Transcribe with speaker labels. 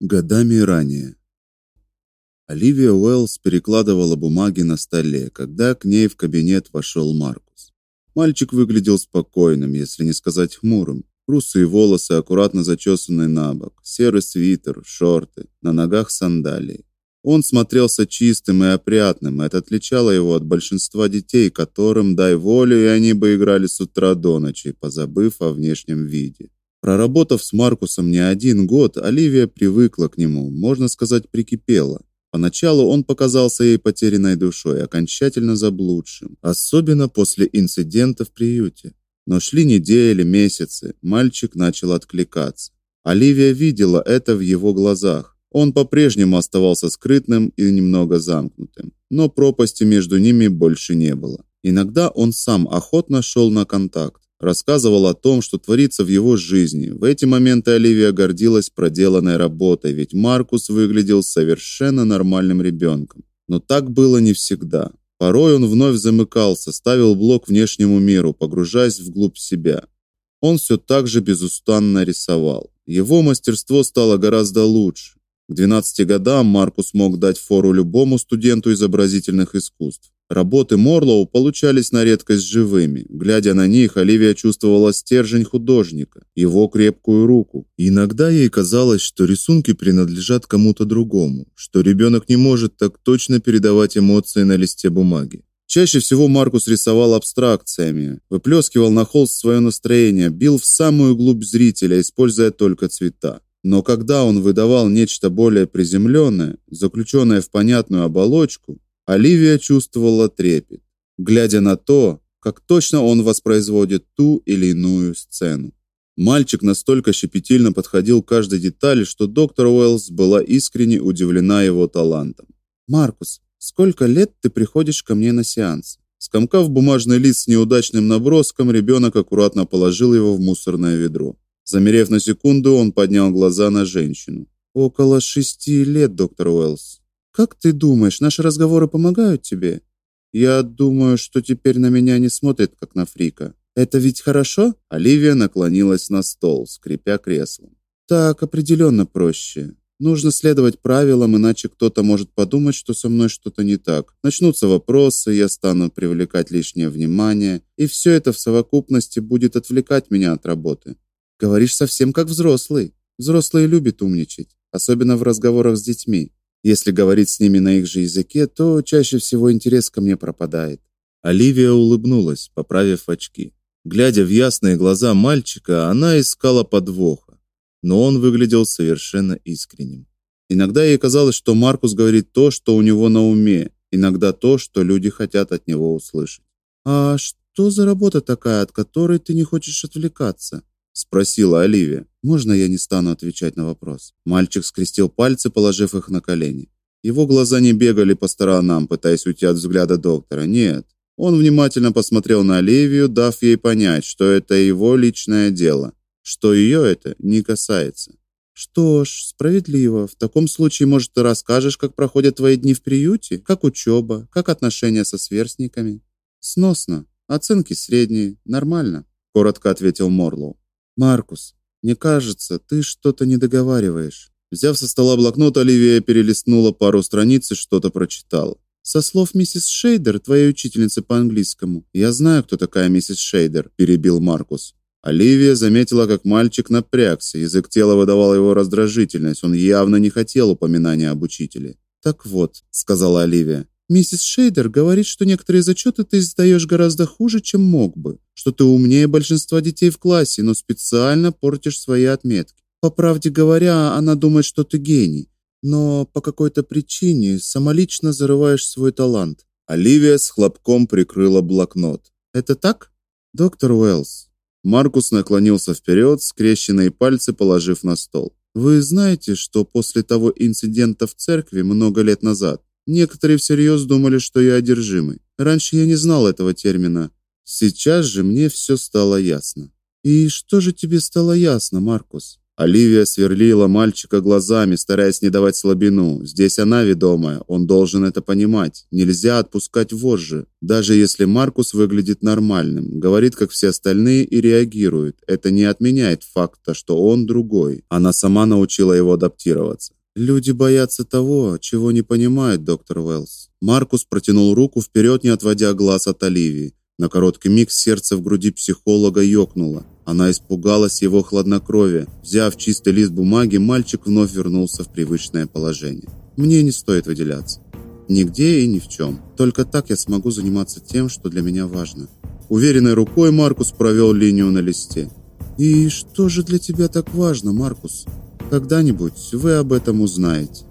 Speaker 1: Годами ранее. Оливия Уэллс перекладывала бумаги на столе, когда к ней в кабинет вошел Маркус. Мальчик выглядел спокойным, если не сказать хмурым. Русые волосы аккуратно зачесаны на бок, серый свитер, шорты, на ногах сандалии. Он смотрелся чистым и опрятным, это отличало его от большинства детей, которым дай волю, и они бы играли с утра до ночи, позабыв о внешнем виде. Проработав с Маркусом не один год, Оливия привыкла к нему, можно сказать, прикипела. Поначалу он показался ей потерянной душой, окончательно заблудшим, особенно после инцидента в приюте. Но шли недели, месяцы, мальчик начал откликаться. Оливия видела это в его глазах. Он по-прежнему оставался скрытным и немного замкнутым, но пропасти между ними больше не было. Иногда он сам охотно шел на контакт, рассказывал о том, что творится в его жизни. В эти моменты Оливия гордилась проделанной работой, ведь Маркус выглядел совершенно нормальным ребенком. Но так было не всегда. Порой он вновь замыкался, ставил блок внешнему миру, погружаясь вглубь себя. Он все так же безустанно рисовал. Его мастерство стало гораздо лучше. К 12 годам Маркус мог дать фору любому студенту изобразительных искусств. Работы Морлоу получались на редкость живыми. Глядя на них, Оливия чувствовала стержень художника, его крепкую руку. Иногда ей казалось, что рисунки принадлежат кому-то другому, что ребенок не может так точно передавать эмоции на листе бумаги. Чаще всего Маркус рисовал абстракциями, выплескивал на холст свое настроение, бил в самую глубь зрителя, используя только цвета. Но когда он выдавал нечто более приземленное, заключенное в понятную оболочку, Оливия чувствовала трепет, глядя на то, как точно он воспроизводит ту или иную сцену. Мальчик настолько щепетильно подходил к каждой детали, что доктор Уэллс была искренне удивлена его талантом. Маркус, сколько лет ты приходишь ко мне на сеанс? Скомкав бумажный лист с неудачным наброском, ребенок аккуратно положил его в мусорное ведро. Замерев на секунду, он поднял глаза на женщину. Около шести лет, доктор Уэллс. Как ты думаешь, наши разговоры помогают тебе? Я думаю, что теперь на меня не смотрят как на фрика. Это ведь хорошо? Оливия наклонилась на стол, скрипя креслом. Так определенно проще. Нужно следовать правилам, иначе кто-то может подумать, что со мной что-то не так. Начнутся вопросы, я стану привлекать лишнее внимание, и все это в совокупности будет отвлекать меня от работы. Говоришь совсем как взрослый. Взрослые любят умничать, особенно в разговорах с детьми. Если говорить с ними на их же языке, то чаще всего интерес ко мне пропадает. Оливия улыбнулась, поправив очки. Глядя в ясные глаза мальчика, она искала подвоха, но он выглядел совершенно искренним. Иногда ей казалось, что Маркус говорит то, что у него на уме, иногда то, что люди хотят от него услышать. А что за работа такая, от которой ты не хочешь отвлекаться? Спросила Оливия. Можно я не стану отвечать на вопрос? Мальчик скрестил пальцы, положив их на колени. Его глаза не бегали по сторонам, пытаясь уйти от взгляда доктора. Нет. Он внимательно посмотрел на Оливию, дав ей понять, что это его личное дело, что ее это не касается. Что ж, справедливо. В таком случае, может, ты расскажешь, как проходят твои дни в приюте, как учеба, как отношения со сверстниками? Сносно. Оценки средние, нормально, коротко ответил Морлоу. Маркус, мне кажется, ты что-то не договариваешь. Взяв со стола блокнот, Оливия перелистнула пару страниц и что-то прочитала. Со слов миссис Шейдер, твоей учительницы по английскому. Я знаю, кто такая миссис Шейдер, перебил Маркус. Оливия заметила, как мальчик напрягся, язык тела выдавал его раздражительность. Он явно не хотел упоминания об учителе. Так вот, сказала Оливия. Миссис Шейдер говорит, что некоторые зачеты ты сдаешь гораздо хуже, чем мог бы, что ты умнее большинства детей в классе, но специально портишь свои отметки. По правде говоря, она думает, что ты гений, но по какой-то причине самолично зарываешь свой талант. Оливия с хлопком прикрыла блокнот. Это так? Доктор Уэллс. Маркус наклонился вперед, скрещенные пальцы положив на стол. Вы знаете, что после того инцидента в церкви много лет назад Некоторые всерьез думали, что я одержимый. Раньше я не знал этого термина. Сейчас же мне все стало ясно. И что же тебе стало ясно, Маркус? Оливия сверлила мальчика глазами, стараясь не давать слабину. Здесь она ведомая, он должен это понимать. Нельзя отпускать вожжи, даже если Маркус выглядит нормальным, говорит как все остальные и реагирует. Это не отменяет факта, что он другой. Она сама научила его адаптироваться. Люди боятся того, чего не понимают, доктор Уэллс. Маркус протянул руку вперед, не отводя глаз от Оливии. На короткий миг сердце в груди психолога ёкнуло. Она испугалась его хладнокровия. Взяв чистый лист бумаги, мальчик вновь вернулся в привычное положение. Мне не стоит выделяться. Нигде и ни в чем. Только так я смогу заниматься тем, что для меня важно. Уверенной рукой Маркус провел линию на листе. И что же для тебя так важно, Маркус? Когда-нибудь вы об этом узнаете.